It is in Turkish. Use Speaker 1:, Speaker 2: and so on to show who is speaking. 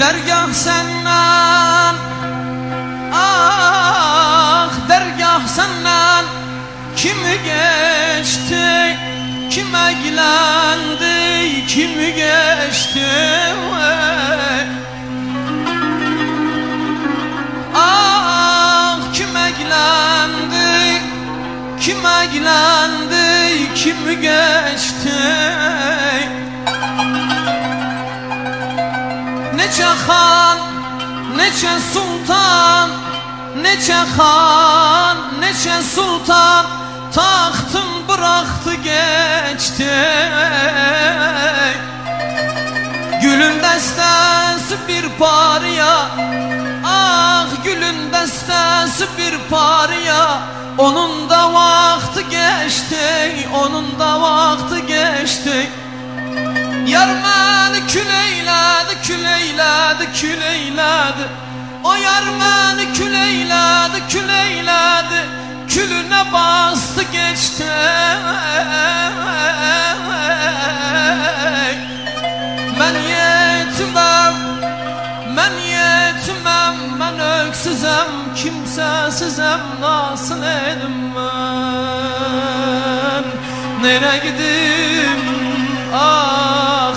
Speaker 1: Dergah senden Ah dergah senden. Kimi geçti Kim eğlendi Kimi geçti? Ah kim eğlendi Kim eğlendi Kim geçti Neçe han, neçe sultan Neçe han, neçe sultan. Tahtın bıraktı geçti. Gülün destesi bir parya Ah gülün destesi bir parya Onun da vakti geçti Onun da vakti eyledi, kül O yar beni kül eyledi, kül eyledi Külüne bastı geçti. Ben yetimem, ben yetimem. Ben öksüzem, kimsesizem. Nasıl edim ben? Nereye gidim, ah